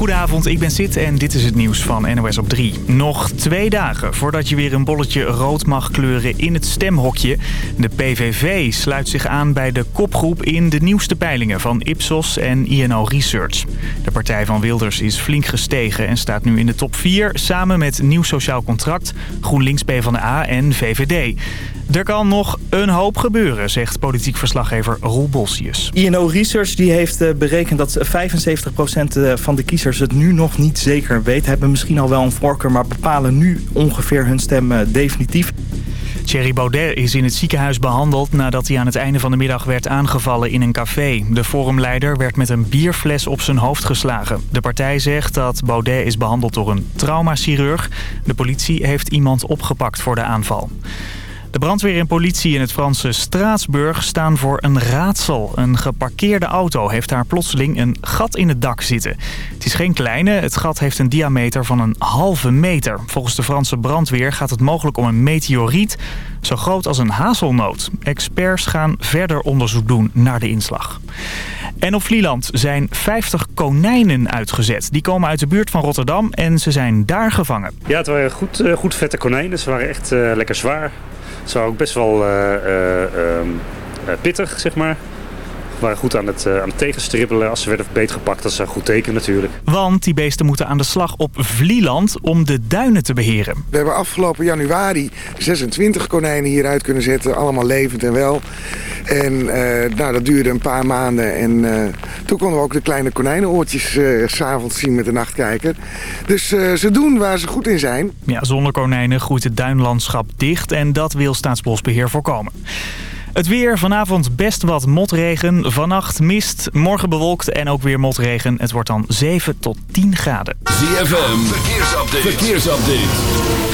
Goedenavond, ik ben Sid en dit is het nieuws van NOS op 3. Nog twee dagen voordat je weer een bolletje rood mag kleuren in het stemhokje. De PVV sluit zich aan bij de kopgroep in de nieuwste peilingen van Ipsos en INO Research. De partij van Wilders is flink gestegen en staat nu in de top 4... samen met Nieuw Sociaal Contract, GroenLinks PvdA en VVD. Er kan nog een hoop gebeuren, zegt politiek verslaggever Roel Bolsius. INO Research die heeft eh, berekend dat 75% eh, van de kiezers het nu nog niet zeker weet. Hebben misschien al wel een voorkeur, maar bepalen nu ongeveer hun stem eh, definitief. Thierry Baudet is in het ziekenhuis behandeld nadat hij aan het einde van de middag werd aangevallen in een café. De forumleider werd met een bierfles op zijn hoofd geslagen. De partij zegt dat Baudet is behandeld door een traumachirurg. De politie heeft iemand opgepakt voor de aanval. De brandweer en politie in het Franse Straatsburg staan voor een raadsel. Een geparkeerde auto heeft daar plotseling een gat in het dak zitten. Het is geen kleine, het gat heeft een diameter van een halve meter. Volgens de Franse brandweer gaat het mogelijk om een meteoriet... zo groot als een hazelnoot. Experts gaan verder onderzoek doen naar de inslag. En op Vlieland zijn 50 konijnen uitgezet. Die komen uit de buurt van Rotterdam en ze zijn daar gevangen. Ja, het waren goed, eh, goed vette konijnen. Ze waren echt uh, lekker zwaar. Waren ook best wel uh, uh, pittig, zeg maar waren goed aan het, aan het tegenstribbelen. Als ze werden beetgepakt, dat is een goed teken natuurlijk. Want die beesten moeten aan de slag op Vlieland om de duinen te beheren. We hebben afgelopen januari 26 konijnen hieruit kunnen zetten. Allemaal levend en wel. En uh, nou, dat duurde een paar maanden. En uh, toen konden we ook de kleine konijnenoortjes uh, s'avonds zien met de nachtkijker. Dus ze doen waar ze goed in zijn. Ja, zonder konijnen groeit het duinlandschap dicht. En dat wil Staatsbosbeheer voorkomen. Het weer, vanavond best wat motregen. Vannacht mist, morgen bewolkt en ook weer motregen. Het wordt dan 7 tot 10 graden. ZFM, verkeersupdate. verkeersupdate.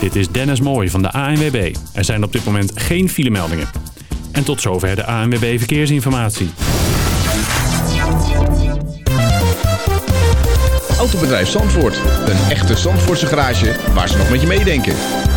Dit is Dennis Mooij van de ANWB. Er zijn op dit moment geen filemeldingen. En tot zover de ANWB Verkeersinformatie. Autobedrijf Zandvoort. Een echte Zandvoortse garage waar ze nog met je meedenken.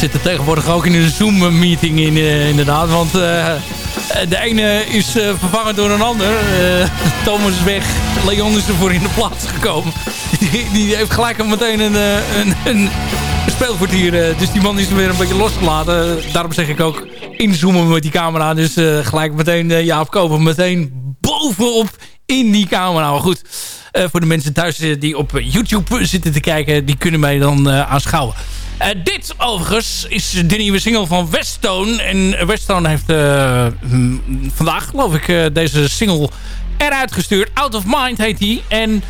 Zitten tegenwoordig ook in een Zoom-meeting in, inderdaad. Want de ene is vervangen door een ander. Thomas is weg, Leon is ervoor in de plaats gekomen. Die, heeft gelijk meteen een, een, een speelkwartier. dus die man is weer een beetje losgelaten. Daarom zeg ik ook inzoomen met die camera. Dus gelijk meteen Jaap Koper meteen bovenop in die camera. Maar goed, voor de mensen thuis die op YouTube zitten te kijken... die kunnen mij dan aanschouwen. Uh, dit overigens is de nieuwe single van Weststone. En Weststone heeft vandaag, geloof ik, deze single eruit gestuurd. Out of Mind heet die. En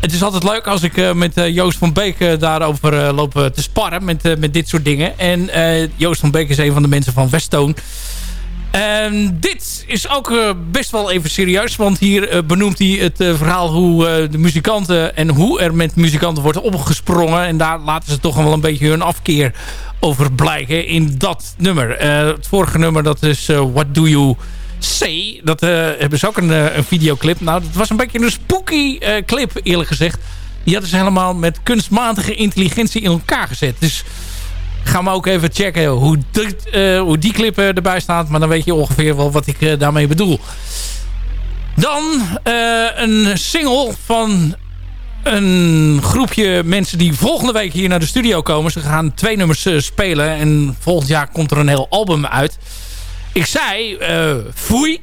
het is altijd leuk als ik met Joost van Beek daarover loop te sparren. Met, met dit soort dingen. En Joost van Beek is een van de mensen van Weststone... En dit is ook uh, best wel even serieus. Want hier uh, benoemt hij het uh, verhaal hoe de muzikanten... en hoe er met muzikanten wordt opgesprongen. En daar laten ze toch wel een beetje hun afkeer over blijken in dat nummer. het vorige nummer, dat is What Do You Say. Dat hebben ze ook een, een, videoclip. Nou, dat was een beetje een spooky clip, eerlijk gezegd. Die hadden ze helemaal met kunstmatige intelligentie in elkaar gezet. Dus gaan we ook even checken hoe, uh, hoe die clip erbij staat. Maar dan weet je ongeveer wel wat ik uh, daarmee bedoel. Dan een single van een groepje mensen die volgende week hier naar de studio komen. Ze gaan twee nummers spelen en volgend jaar komt er een heel album uit. Ik zei foei,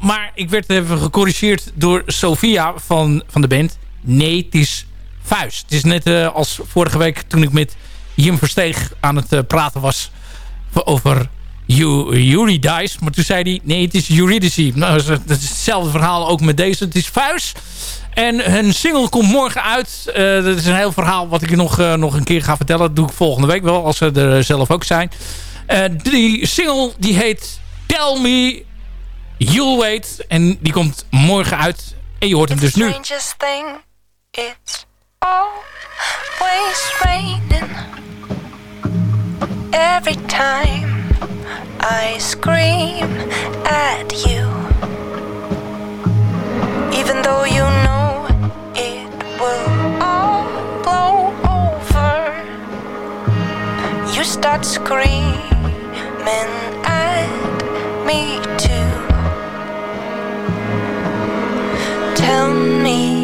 maar ik werd even gecorrigeerd door Sofia van, van de band. Nee, het is vuist. Het is net als vorige week toen ik met Jim Versteeg aan het uh, praten was over Eurydice. Maar toen zei hij, nee, het is Eurydice. Nou, dat is hetzelfde verhaal ook met deze. Het is Vuis. En hun single komt morgen uit. Uh, dat is een heel verhaal wat ik nog, uh, nog een keer ga vertellen. Dat doe ik volgende week wel, als ze er zelf ook zijn. Uh, die single die heet Tell Me You'll Wait. En die komt morgen uit. En je hoort hem dus nu. Thing, it's always raining. Every time I scream at you. Even though you know it will all blow over, you start screaming at me too. Tell me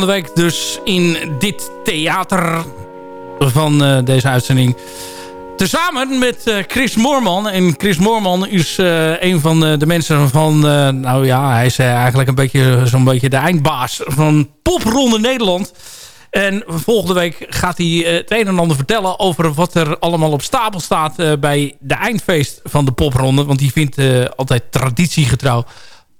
volgende week dus in dit theater van deze uitzending. Tezamen met Chris Moorman. En Chris Moorman is een van de mensen van... nou ja, hij is eigenlijk een beetje zo'n beetje de eindbaas van Popronde Nederland. En volgende week gaat hij het een en ander vertellen... over wat er allemaal op stapel staat bij de eindfeest van de Popronde. Want die vindt altijd traditiegetrouw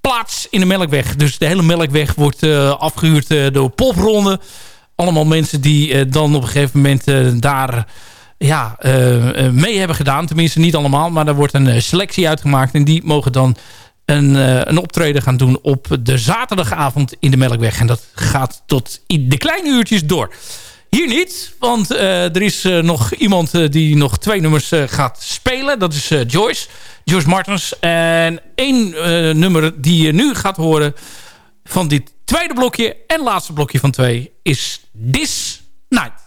plaats in de Melkweg. Dus de hele Melkweg wordt uh, afgehuurd uh, door popronde. Allemaal mensen die uh, dan op een gegeven moment daar ja, mee hebben gedaan. Tenminste niet allemaal, maar daar wordt een selectie uitgemaakt. En die mogen dan een, een optreden gaan doen op de zaterdagavond in de Melkweg. En dat gaat tot in de kleine uurtjes door. Hier niet, want er is nog iemand die nog twee nummers gaat spelen. Dat is Joyce. Joyce Martens. En één nummer die je nu gaat horen van dit tweede blokje en laatste blokje van twee is This Night.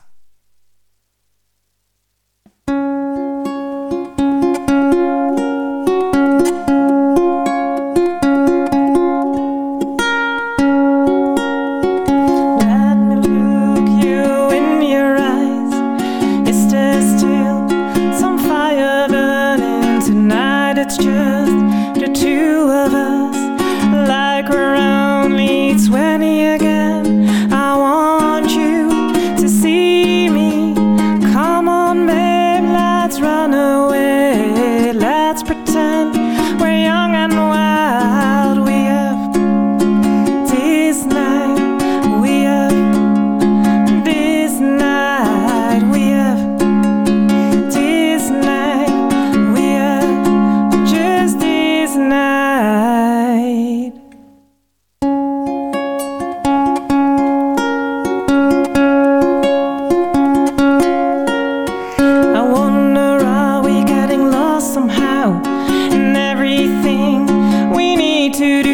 do do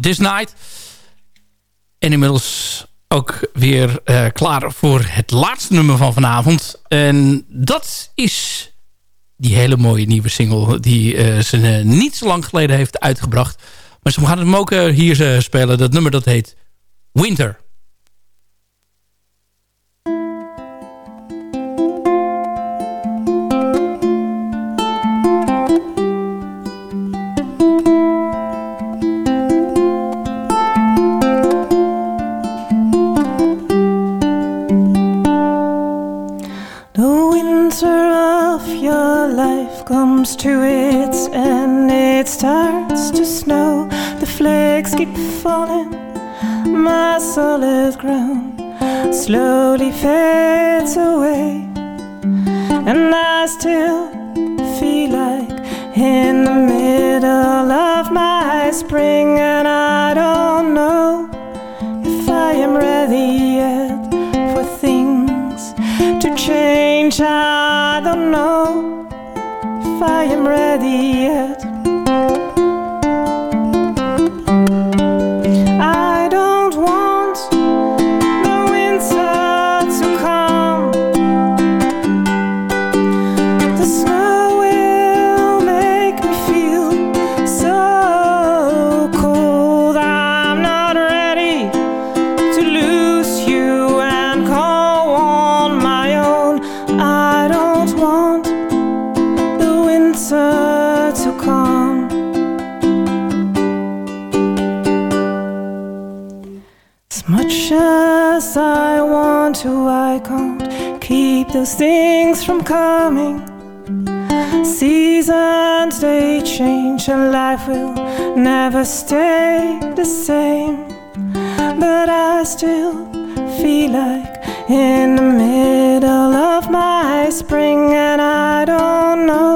This Night. En inmiddels ook weer uh, klaar voor het laatste nummer van vanavond. En dat is die hele mooie nieuwe single die uh, ze uh, niet zo lang geleden heeft uitgebracht. Maar ze gaan hem ook hier spelen. Dat nummer dat heet Winter. To its end, it starts to snow. The flakes keep falling, my solid ground slowly fades away, and I still feel like in the middle of my spring, and I don't know if I am ready yet for things to change. I don't know if I am ready yet. Keep those things from coming. Seasons they change and life will never stay the same. But I still feel like in the middle of my spring, and I don't know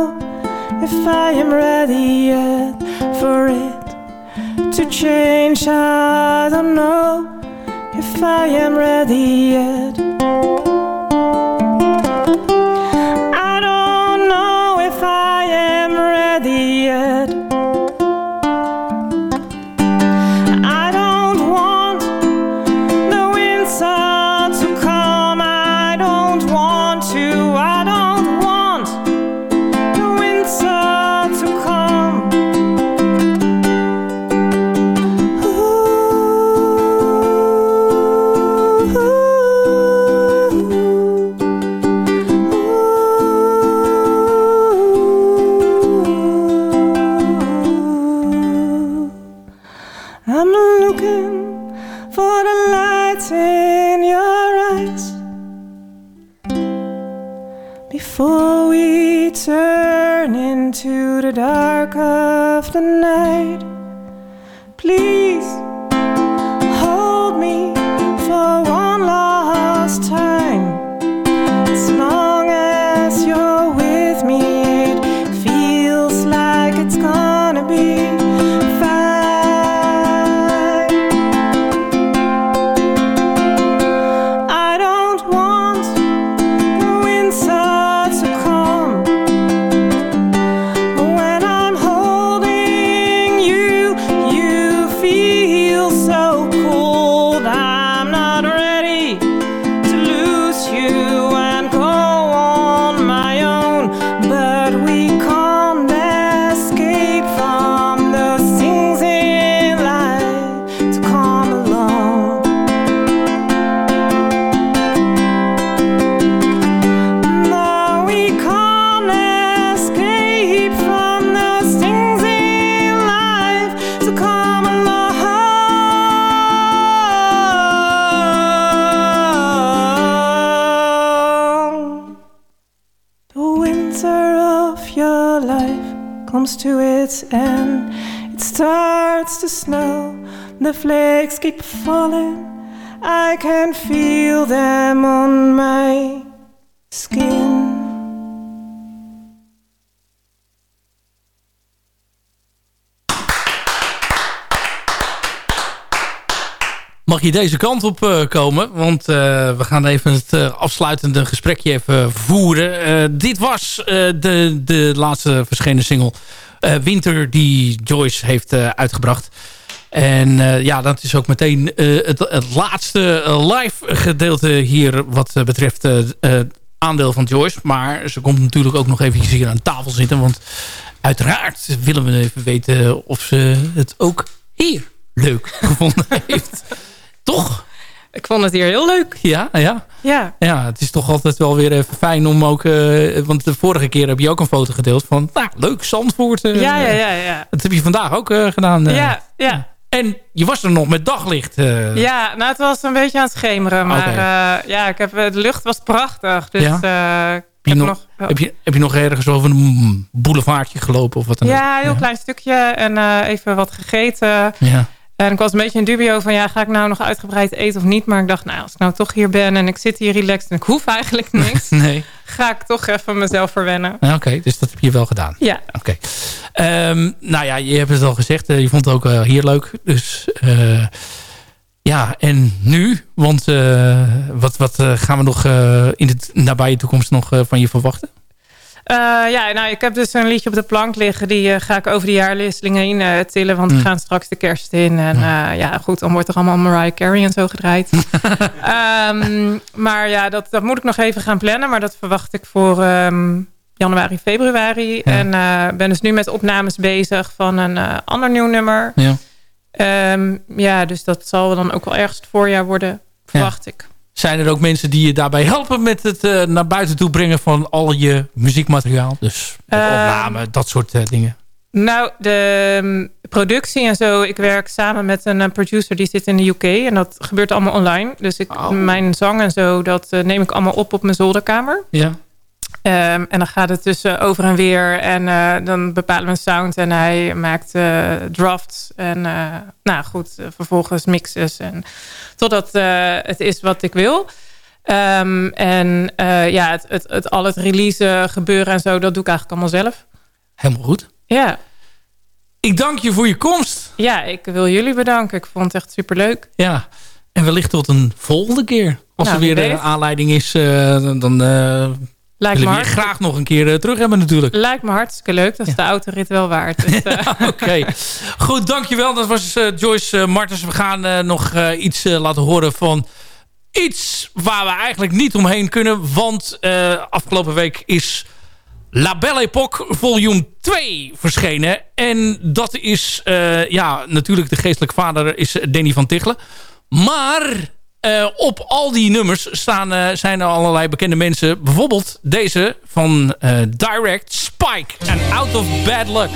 if I am ready yet for it to change. I don't know if I am ready yet. Into the dark the flakes keep falling. I can feel them on my skin. Mag je deze kant op eh, komen? Want eh, we gaan even het eh, afsluitende gesprekje even voeren. Dit was de, de laatste verschenen single Winter die Joyce heeft uitgebracht. En eh, ja, dat is ook meteen eh, het, het laatste eh, live gedeelte hier wat betreft het aandeel van Joyce. Maar ze komt natuurlijk ook nog even hier aan tafel zitten. Want uiteraard willen we even weten of ze het ook hier leuk gevonden heeft. Toch? Ik vond het hier heel leuk. Ja, ja. Ja. Ja, het is toch altijd wel weer even fijn om ook... want de vorige keer heb je ook een foto gedeeld van... Nou, leuk, Zandvoort. Ja, ja, ja, ja. Dat heb je vandaag ook gedaan. Ja, ja. En je was er nog met daglicht. eh. Ja, nou het was een beetje aan het schemeren. Maar eh, ja, ik heb, de lucht was prachtig. Dus Ja? eh, ik Heb je, nog, heb, je, heb je nog ergens over een boulevardje gelopen of wat dan ook? Ja, een heel klein stukje en eh, even wat gegeten. Ja. En ik was een beetje in dubio van, ja, ga ik nou nog uitgebreid eten of niet? Maar ik dacht, nou, als ik nou toch hier ben en ik zit hier relaxed en ik hoef eigenlijk niks. Nee. ga ik toch even mezelf verwennen. Oké, dus dat heb je wel gedaan. Ja. Oké. Ehm, nou ja, je hebt het al gezegd. je vond het ook hier leuk. Dus ja, en nu? Want wat, wat gaan we nog in de nabije toekomst nog van je verwachten? Uh, ja, nou, ik heb dus een liedje op de plank liggen. Die uh, ga ik over de jaarlistelingen heen uh, tillen. Want we gaan straks de kerst in. En ja, goed, dan wordt er allemaal Mariah Carey en zo gedraaid. um, maar ja, dat, dat moet ik nog even gaan plannen. Maar dat verwacht ik voor um, januari, februari. Ja. En ben dus nu met opnames bezig van een ander nieuw nummer. Ja. Um, ja, dus dat zal dan ook wel ergens het voorjaar worden, verwacht ik zijn er ook mensen die je daarbij helpen met het uh, naar buiten toe brengen van al je muziekmateriaal? Dus uh, opname, dat soort uh, dingen. Nou, de um, productie en zo. Ik werk samen met een producer die zit in de UK. En dat gebeurt allemaal online. Dus ik, oh. mijn zang en zo, dat neem ik allemaal op op mijn zolderkamer. Ja. Um, en dan gaat het tussen over en weer. En uh, dan bepalen we een sound. En hij maakt uh, drafts. En uh, nou goed, vervolgens mixes. En totdat het is wat ik wil. Um, en ja, het, het, het, al het release gebeuren en zo, dat doe ik eigenlijk allemaal zelf. Helemaal goed. Ja. Ik dank je voor je komst. Ja, ik wil jullie bedanken. Ik vond het echt superleuk. Ja. En wellicht tot een volgende keer. Als nou, er weer een aanleiding is, dan Lijkt willen we graag nog een keer uh, terug hebben natuurlijk. Lijkt me hartstikke leuk. Dat is ja. de autorit wel waard. Dus, uh. Oké. Okay. Goed, dankjewel. Dat was uh, Joyce Martens. We gaan nog iets laten horen van iets waar we eigenlijk niet omheen kunnen. Want afgelopen week is La Belle Époque volume 2 verschenen. En dat is, ja, natuurlijk de geestelijke vader is Danny van Tichelen. Maar uh, op al die nummers staan, uh, zijn er allerlei bekende mensen. Bijvoorbeeld deze van uh, Direct Spike en Out of Bad Luck.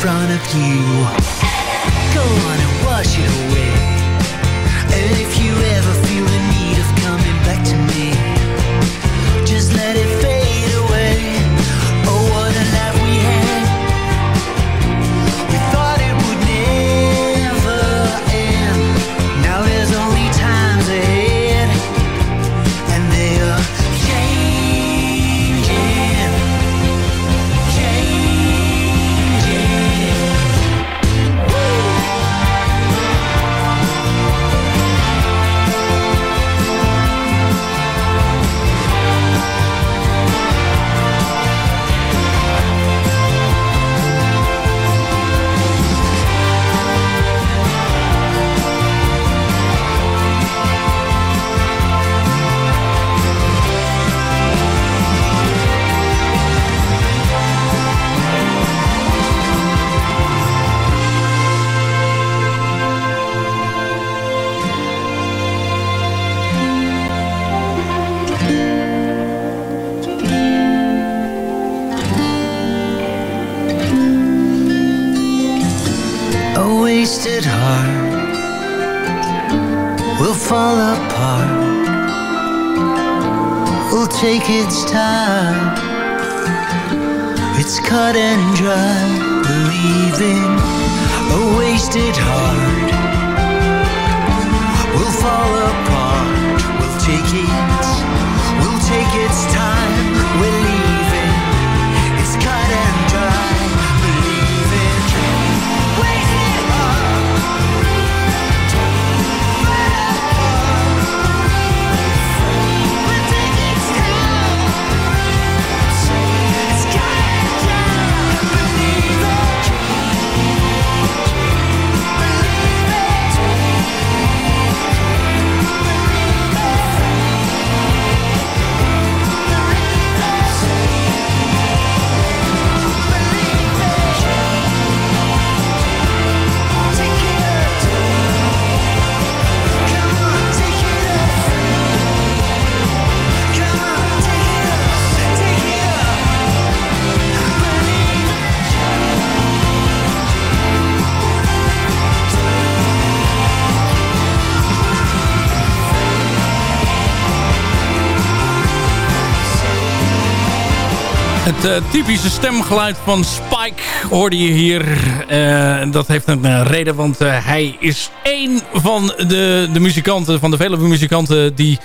front of you. Will fall apart. Will take its time. It's cut and dry, believing a wasted heart will fall apart. Will take its, Het uh, typische stemgeluid van Spike hoorde je hier. Uh, dat heeft een uh, reden, want hij is één van de, de muzikanten, van de vele muzikanten die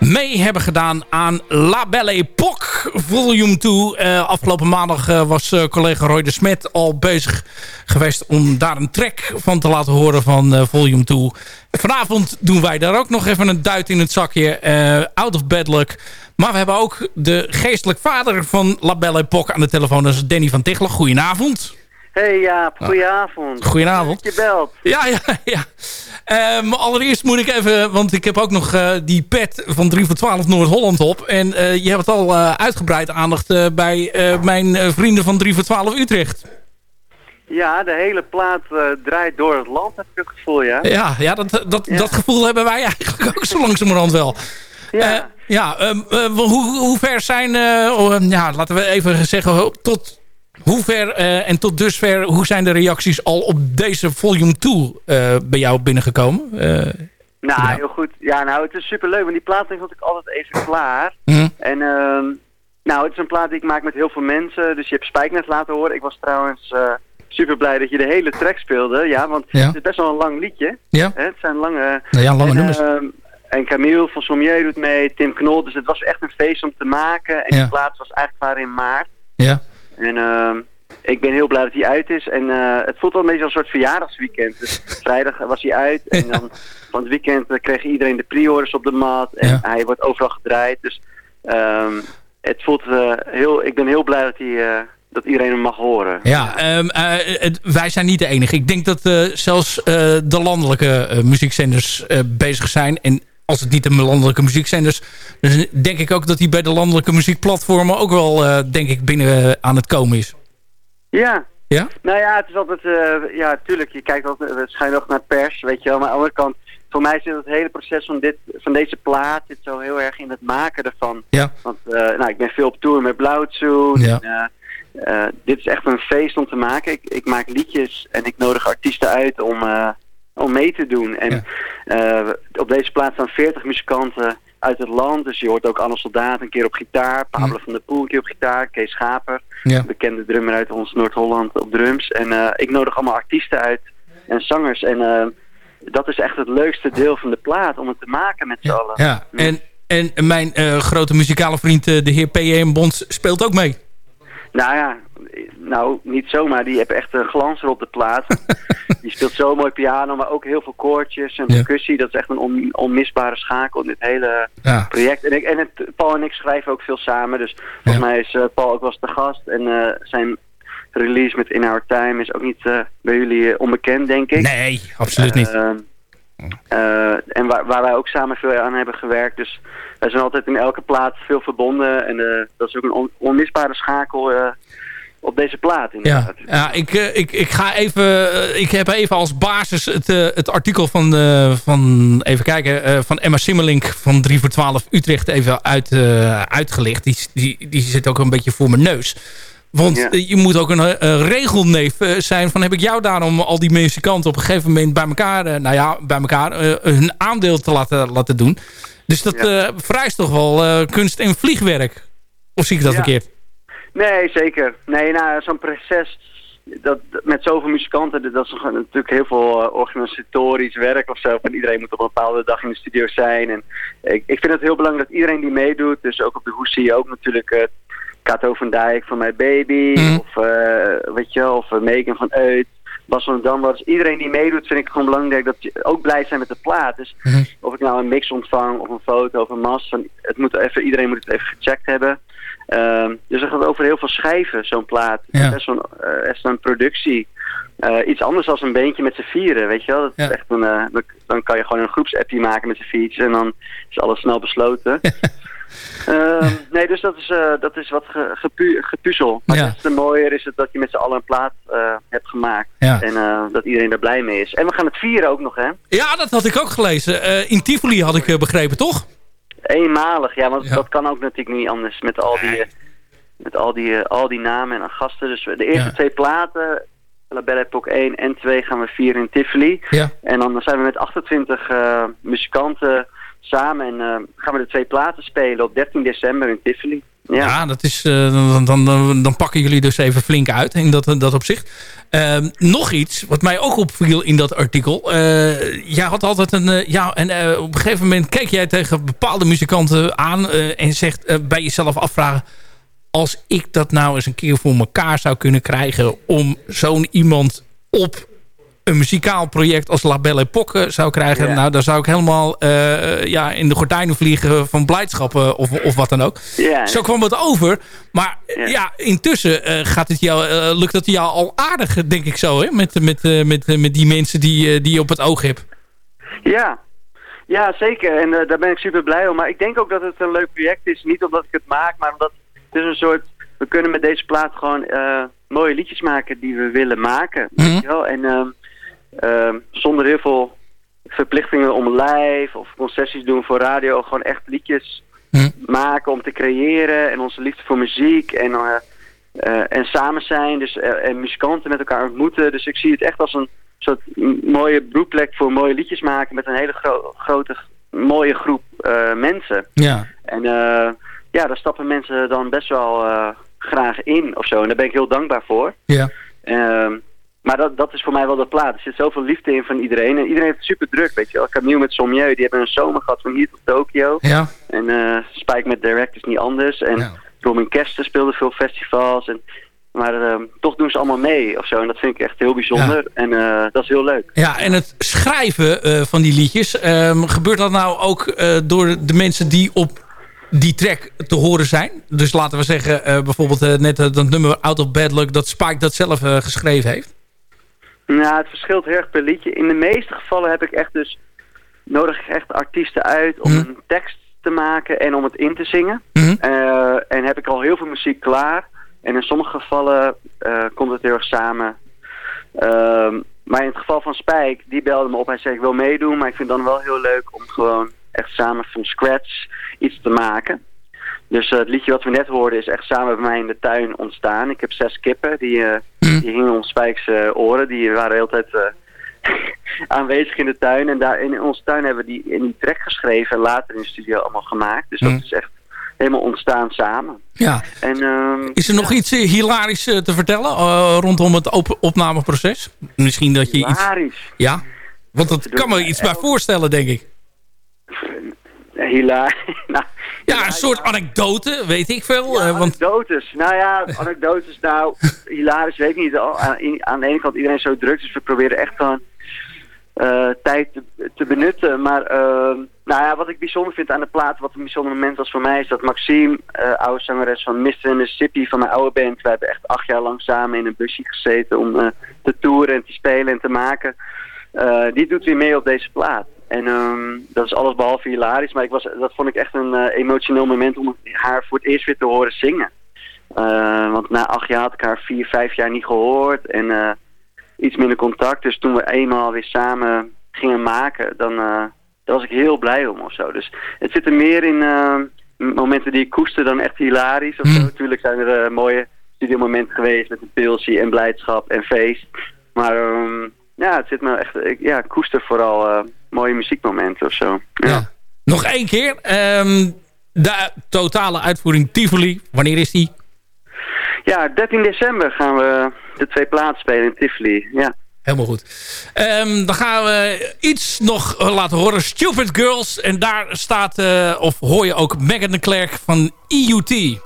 mee hebben gedaan aan La Belle Époque Volume 2. afgelopen maandag was collega Roy de Smet al bezig geweest om daar een track van te laten horen van Volume 2. Vanavond doen wij daar ook nog even een duit in het zakje. Out of Bad Luck. Maar we hebben ook de geestelijk vader van La Belle Époque aan de telefoon. Dat is Danny van Tichelen. Goedenavond. Hey Jaap, goedenavond. Goedenavond. Je belt. Ja, ja, ja. Um, allereerst moet ik even, want ik heb ook nog uh, die pet van 3 voor 12 Noord-Holland op. En uh, je hebt al uh, uitgebreid aandacht bij mijn vrienden van 3 voor 12 Utrecht. Ja, de hele plaat draait door het land, heb ik het gevoel, ja. Ja, ja, dat, dat, ja. dat gevoel hebben wij eigenlijk ook zo langzamerhand wel. Ja. ja, um, uh, hoe, hoe ver zijn, uh, ja, laten we even zeggen, tot hoe ver uh, en tot dusver, hoe zijn de reacties al op deze volume 2 bij jou binnengekomen? nou, heel goed. Ja, nou, het is superleuk, want die plaat ligt ik altijd even klaar. Mm. En, ehm, nou, het is een plaat die ik maak met heel veel mensen, dus je hebt Spijk net laten horen. Ik was trouwens super blij dat je de hele track speelde, ja, want ja. het is best wel een lang liedje. Ja. Hè? Het zijn lange... Nou ja, lange en, nummers. En Camille van Sommier doet mee, Tim Knol. Dus het was echt een feest om te maken. En ja. die plaats was eigenlijk klaar in maart. Ja. En uh, ik ben heel blij dat hij uit is. En uh, het voelt wel een beetje als een soort verjaardagsweekend. Dus vrijdag was hij uit. En dan van het weekend uh, kreeg iedereen de pre-orders op de mat. En ja. hij wordt overal gedraaid. Dus um, het voelt heel... Ik ben heel blij dat hij dat iedereen hem mag horen. Ja, um, het, wij zijn niet de enige. Ik denk dat zelfs de landelijke muziekzenders bezig zijn. En als het niet de landelijke muziekzenders... dus denk ik ook dat hij bij de landelijke muziekplatformen... ook wel, denk ik, binnen aan het komen is. Ja. Ja? Nou ja, het is altijd... ja, tuurlijk, je kijkt altijd waarschijnlijk ook naar pers, weet je wel. Maar aan de andere kant... Voor mij zit het hele proces van, dit, van deze plaat zit zo heel erg in het maken ervan. Ja. Want nou, ik ben veel op tour met Blauwtsoen. Ja. En, uh, dit is echt een feest om te maken. Ik, ik, maak liedjes en ik nodig artiesten uit om, uh, om mee te doen. En ja. Uh, op deze plaats staan 40 muzikanten uit het land. Dus je hoort ook Anne Soldaat een keer op gitaar. Pablo ja. van der Poel een keer op gitaar. Kees Schaper, ja. bekende drummer uit ons Noord-Holland op drums. En ik nodig allemaal artiesten uit en zangers. En dat is echt het leukste deel van de plaat om het te maken met z'n allen. Ja, en, en mijn grote muzikale vriend de heer P.M. Bond speelt ook mee. Nou ja, nou niet zomaar. Die heeft echt een glanser op de plaat. die speelt zo mooi piano, maar ook heel veel koortjes en percussie. Ja. Dat is echt een on, onmisbare schakel in dit hele ja. project. En, ik, en het, Paul en ik schrijven ook veel samen. Dus volgens ja. mij is uh, Paul ook wel eens de gast. En uh, zijn release met In Our Time is ook niet uh, bij jullie onbekend, denk ik. Nee, absoluut niet. En waar, waar wij ook samen veel aan hebben gewerkt. Dus wij zijn altijd in elke plaat veel verbonden. En uh, dat is ook een on onmisbare schakel uh, op deze plaat. Ja, ja ik, ik, ik ga even... ik heb even als basis het, het artikel van, van... Even kijken. van Emma Simmelink van 3 voor 12 Utrecht even uit, uitgelicht. Die, die, die zit ook een beetje voor mijn neus. Want Ja. eh, je moet ook een eh, regelneef eh, zijn van heb ik jou daarom al die muzikanten op een gegeven moment bij elkaar, nou ja, bij elkaar hun aandeel te laten, laten doen. Dus dat vereist toch wel kunst en vliegwerk. Of zie ik dat Ja. verkeerd? Nee, zeker. Nee, nou, zo'n proces dat, met zoveel muzikanten, dat is natuurlijk heel veel organisatorisch werk of zo. Van iedereen moet op een bepaalde dag in de studio zijn. En ik, ik vind het heel belangrijk dat iedereen die meedoet, dus ook op de hoes zie je ook natuurlijk Kato van Dijk van My Baby, of eh, weet je wel, of uh, Megan van Uit. Bas van Dam was. Iedereen die meedoet vind ik gewoon belangrijk dat je ook blij zijn met de plaat. Dus of ik nou een mix ontvang of een foto of een van, het moet even, iedereen moet het even gecheckt hebben. Ehm, dus het gaat over heel veel schrijven, zo'n plaat. Ja. Best eh, een productie. Eh, iets anders dan een beentje met z'n vieren, weet je wel. Dat is echt een, eh, dan, dan kan je gewoon een groepsappje maken met z'n viertjes en dan is alles snel besloten. Ehm, nee, dus dat is, eh, dat is wat ge, gepu- gepuzzel. Maar Ja. het mooier is het dat je met z'n allen een plaat eh, hebt gemaakt. Ja. En eh, dat iedereen er blij mee is. En we gaan het vieren ook nog, hè. Ja, dat had ik ook gelezen. In Tivoli had ik begrepen, toch? Eenmalig, ja, want dat kan ook natuurlijk niet anders met al die, met al die, al die namen en gasten. Dus de eerste twee platen, La Belle Époque 1 en 2 gaan we vieren in Tivoli. Ja. En dan zijn we met 28 eh, muzikanten samen en eh, gaan we de twee platen spelen op 13 december in Tivoli. Ja. Dat is, eh, dan, dan, dan, pakken jullie dus even flink uit in dat, dat opzicht. Ehm, nog iets wat mij ook opviel in dat artikel. Eh, jij had altijd een... ja, en op een gegeven moment keek jij tegen bepaalde muzikanten aan... en zegt bij jezelf afvragen... als ik dat nou eens een keer voor elkaar zou kunnen krijgen... om zo'n iemand op een muzikaal project als La Belle Époque zou krijgen... Ja. nou, dan zou ik helemaal eh, ja, in de gordijnen vliegen van blijdschap eh, of, of wat dan ook. Ja. Zo kwam het over. Maar ja, intussen eh, gaat het jou, eh, lukt het jou al aardig, denk ik zo, hè? Met, met, eh, met, eh, met die mensen die, eh, die je op het oog hebt. Ja, ja zeker. En eh, daar ben ik super blij om. Maar ik denk ook dat het een leuk project is. Niet omdat ik het maak, maar omdat het is een soort... We kunnen met deze plaat gewoon eh, mooie liedjes maken die we willen maken. Weet je wel? En ehm, zonder heel veel verplichtingen om live of concessies doen voor radio. Gewoon echt liedjes maken om te creëren. En onze liefde voor muziek. En, eh, eh, en samen zijn. Dus, eh, en muzikanten met elkaar ontmoeten. Dus ik zie het echt als een soort mooie broedplek voor mooie liedjes maken. Met een hele gro- grote, mooie groep mensen. Ja. En ja, daar stappen mensen dan best wel graag in of zo. En daar ben ik heel dankbaar voor. Ja. Maar dat, dat is voor mij wel de plaat. Er zit zoveel liefde in van iedereen. En iedereen heeft het super druk, weet je wel. Camille met Sommieu, die hebben een zomer gehad van hier tot Tokio. Ja. En eh Spike met Direct is niet anders. En Robin Kester speelde veel festivals. En, maar ehm, toch doen ze allemaal mee of zo. En dat vind ik echt heel bijzonder. En eh, dat is heel leuk. Ja, en het schrijven eh, van die liedjes, ehm, gebeurt dat nou ook door de mensen die op die track te horen zijn? Dus laten we zeggen, bijvoorbeeld net dat nummer Out of Bad Luck, dat Spike dat zelf geschreven heeft. Nou, het verschilt heel erg per liedje. In de meeste gevallen heb ik echt dus... Nodig ik echt artiesten uit om een tekst te maken en om het in te zingen. Eh, en heb ik al heel veel muziek klaar. En in sommige gevallen eh, komt het heel erg samen. Ehm, maar in het geval van Spijk, die belde me op. Hij zei ik wil meedoen, maar ik vind het dan wel heel leuk om gewoon echt samen van scratch iets te maken. Dus eh, het liedje wat we net hoorden is echt samen bij mij in de tuin ontstaan. Ik heb zes kippen, die, eh, die hingen om Spijks eh, oren. Die waren de hele tijd aanwezig in de tuin. En daar in onze tuin hebben we die in die track geschreven en later in de studio allemaal gemaakt. Dus dat is echt helemaal ontstaan samen. Ja. En, ehm, Is er nog iets hilarisch te vertellen rondom het op opnameproces? Misschien dat je iets... Hilarisch? Ja, want dat kan me iets bij voorstellen, denk ik. Nou, Ja, een soort anekdote, weet ik veel. eh, want Anekdotes. Nou ja, anekdotes. Nou, hilarisch weet ik niet. Aan, aan de ene kant iedereen zo druk, dus we proberen echt gewoon eh, tijd te, te benutten. Maar ehm, nou ja, wat ik bijzonder vind aan de plaat, wat een bijzonder moment was voor mij, is dat Maxime, eh, oude zangeres van Mr. Mississippi van mijn oude band, we hebben echt acht jaar lang samen in een busje gezeten om te toeren en te spelen en te maken. Die doet weer mee op deze plaat. En ehm, dat is alles behalve hilarisch, maar ik was, dat vond ik echt een eh, emotioneel moment om haar voor het eerst weer te horen zingen. Eh, want na acht jaar had ik haar vier, vijf jaar niet gehoord en eh, iets minder contact. Dus toen we eenmaal weer samen gingen maken, dan daar was ik heel blij om of zo. Dus het zit er meer in momenten die ik koester dan echt hilarisch of zo. Natuurlijk zijn er mooie studiomoment geweest met een pilsie en blijdschap en feest. Maar ehm, ja, het zit me echt... Ik, ja, koester vooral eh, mooie muziekmomenten of zo. Ja. Nog één keer. ehm, de totale uitvoering Tivoli. Wanneer is die? Ja, 13 december gaan we de twee plaatsen spelen in Tivoli. Ja. Helemaal goed. Ehm, dan gaan we iets nog laten horen. Stupid Girls. En daar staat, eh, of hoor je ook Megan de Klerk van EUT.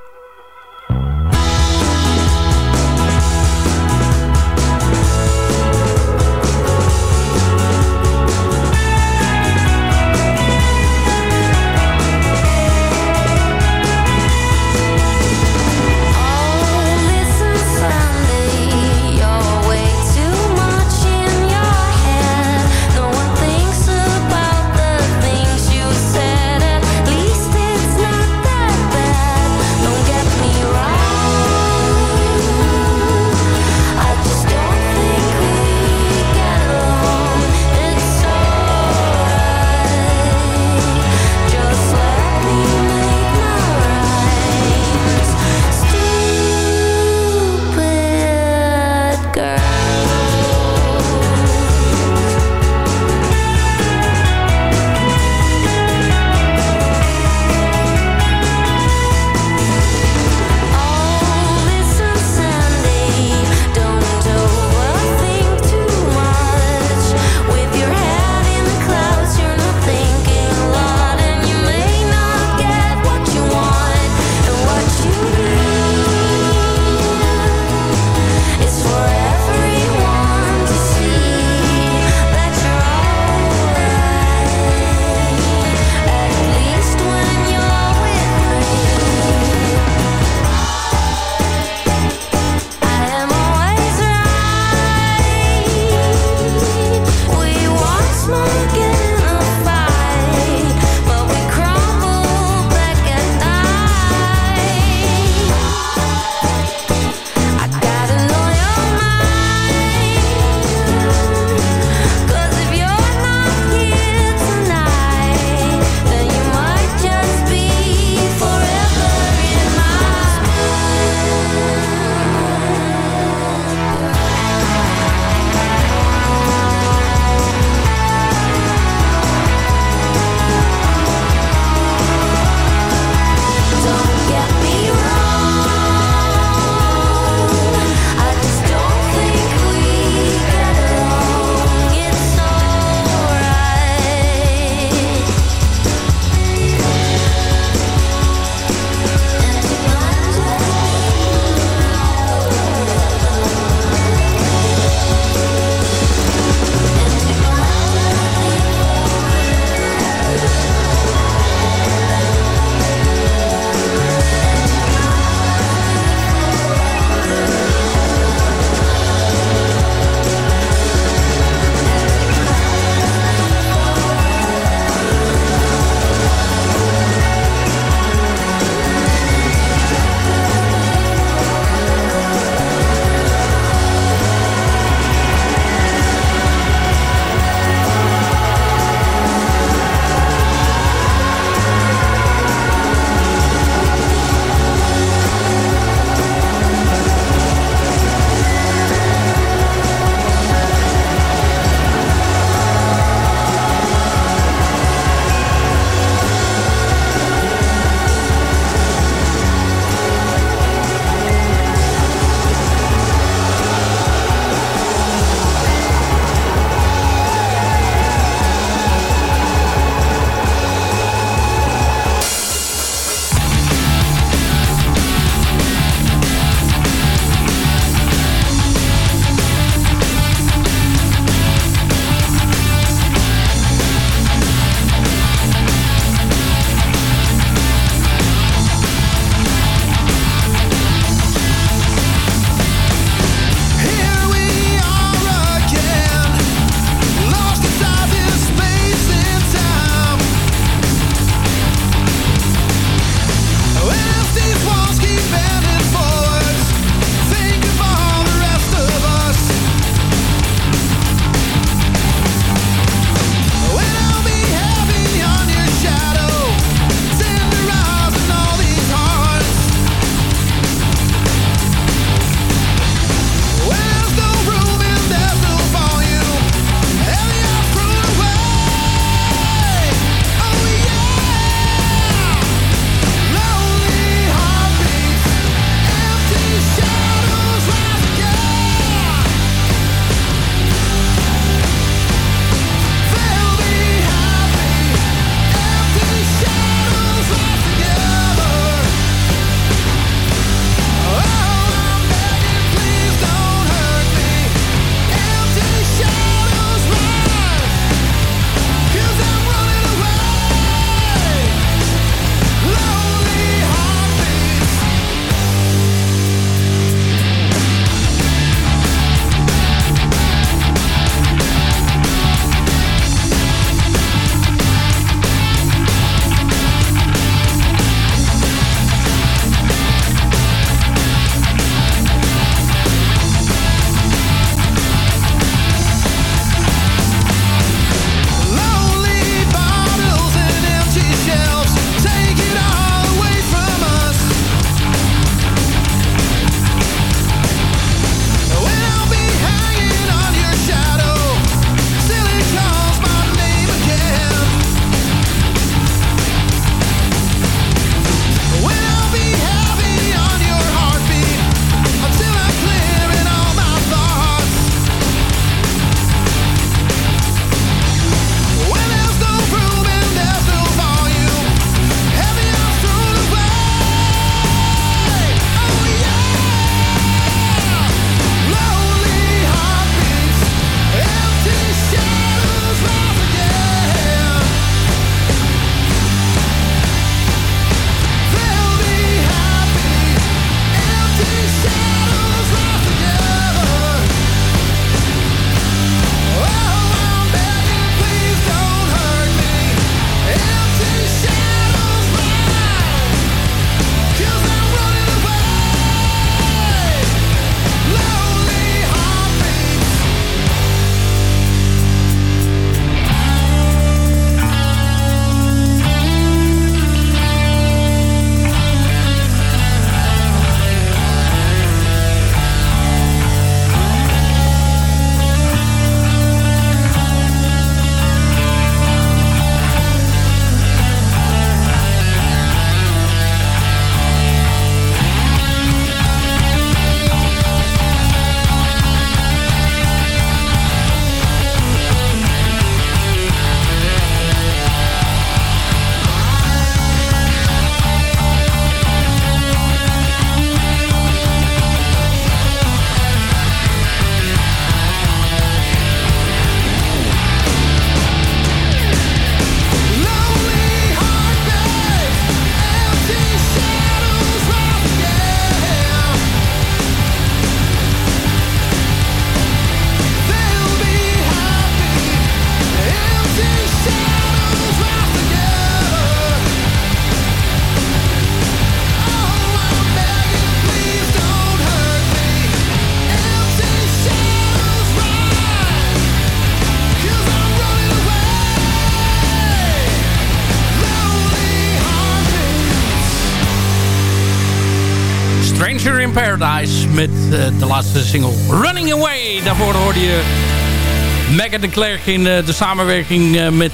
De Klerk in uh, de samenwerking uh, met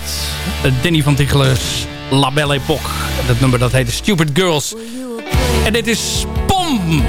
Danny van Tichelen's La Belle. Dat nummer dat heet Stupid Girls. En dit is POM!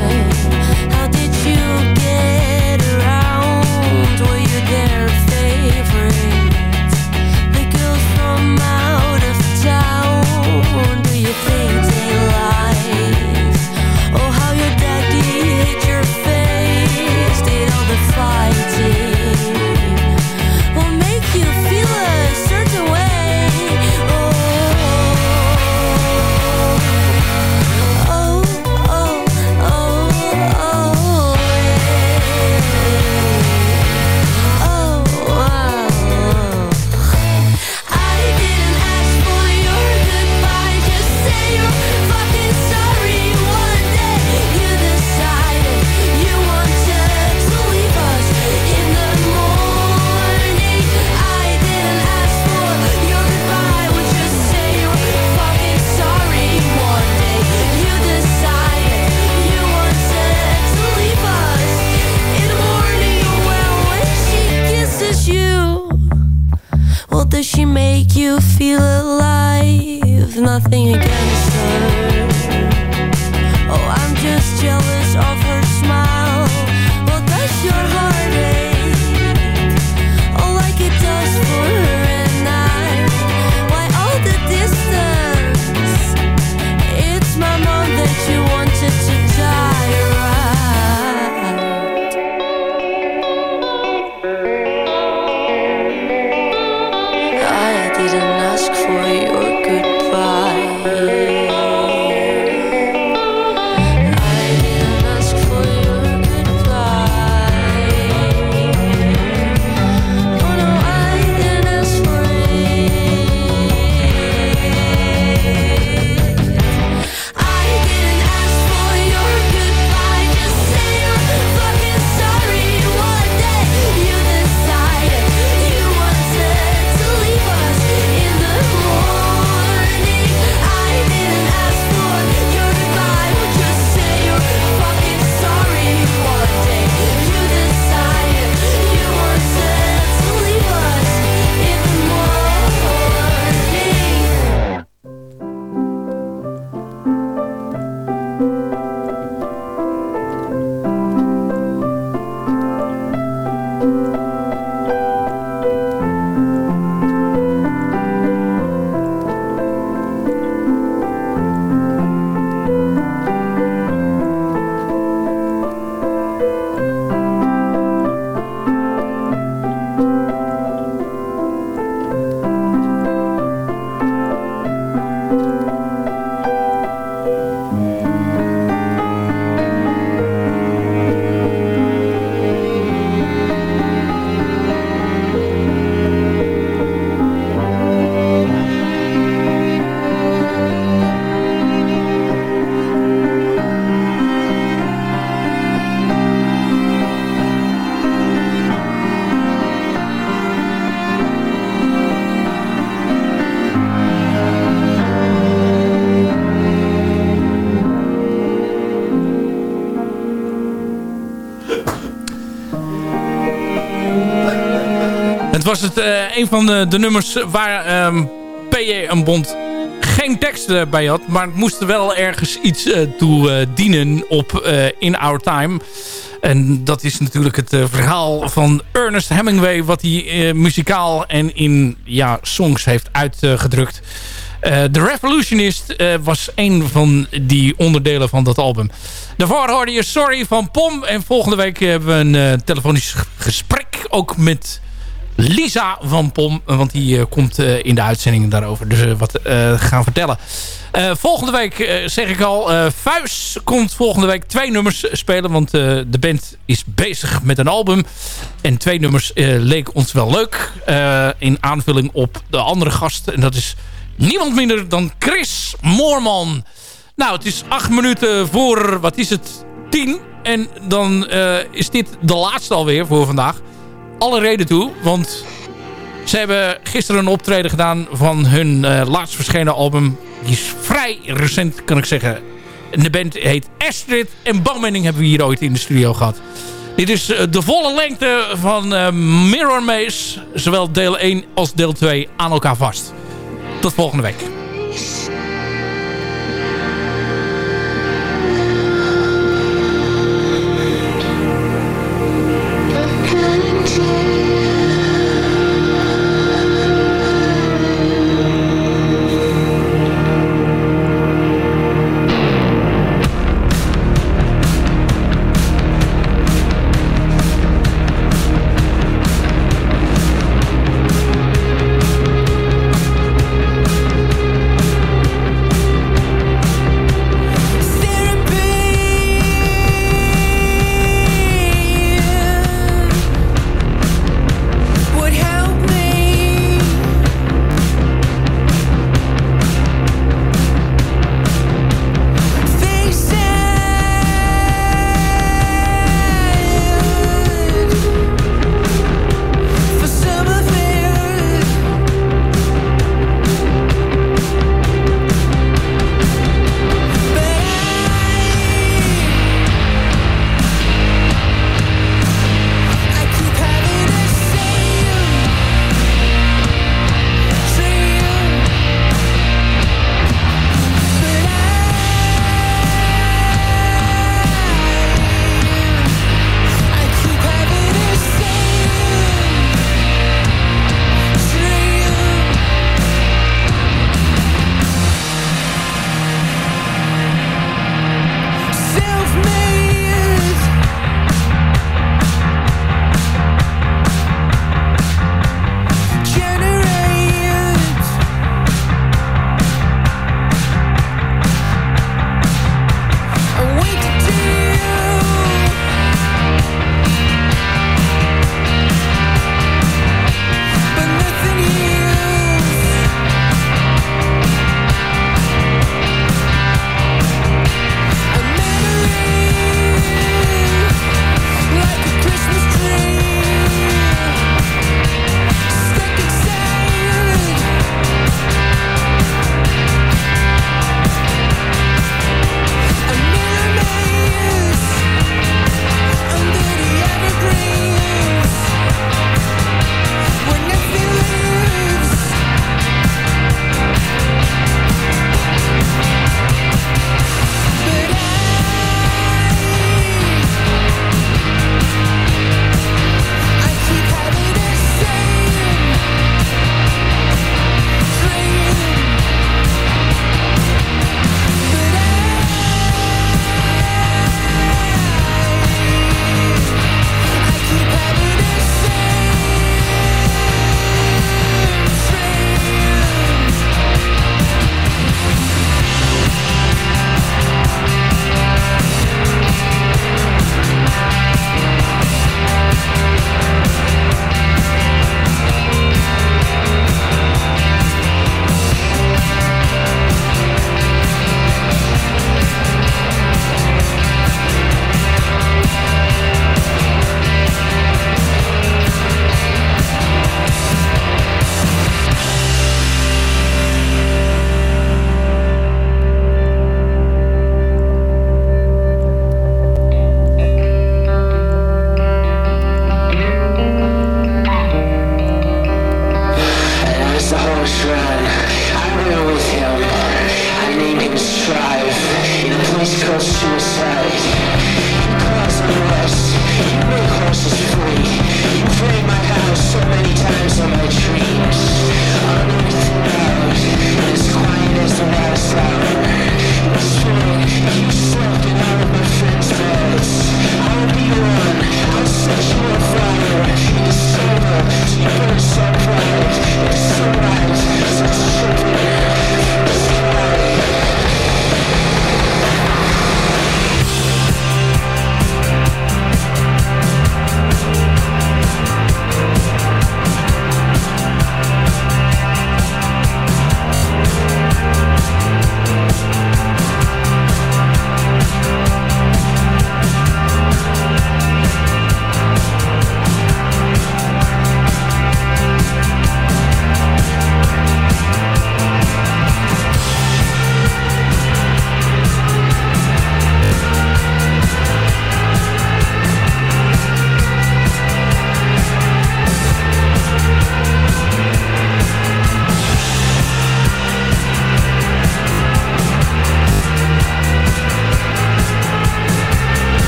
nothing again een van de, de nummers waar ehm PJ een Bond geen tekst eh, bij had. Maar het moest wel ergens iets eh, toe eh, dienen op In Our Time. En dat is natuurlijk het verhaal van Ernest Hemingway... wat hij muzikaal en in ja, songs heeft uitgedrukt. The Revolutionist was een van die onderdelen van dat album. Daarvoor hoorde je Sorry van Pom. En volgende week hebben we een telefonisch gesprek. Ook met Lisa van Pom. Want die eh, komt eh, in de uitzending daarover dus, eh, wat eh, gaan vertellen. Eh, volgende week eh, zeg ik al. eh Fuis komt volgende week twee nummers spelen. Want eh, de band is bezig met een album. En twee nummers eh, leek ons wel leuk. eh, in aanvulling op de andere gast. En dat is niemand minder dan Chris Moorman. Nou, het is acht minuten voor, wat is het, tien. En dan eh, is dit de laatste alweer voor vandaag. Alle reden toe, want ze hebben gisteren een optreden gedaan van hun eh, laatst verschenen album. Die is vrij recent, kan ik zeggen. En de band heet Astrid. En Bowmanning hebben we hier ooit in de studio gehad. Dit is eh, de volle lengte van eh, Mirror Maze. Zowel deel 1 als deel 2 aan elkaar vast. Tot volgende week.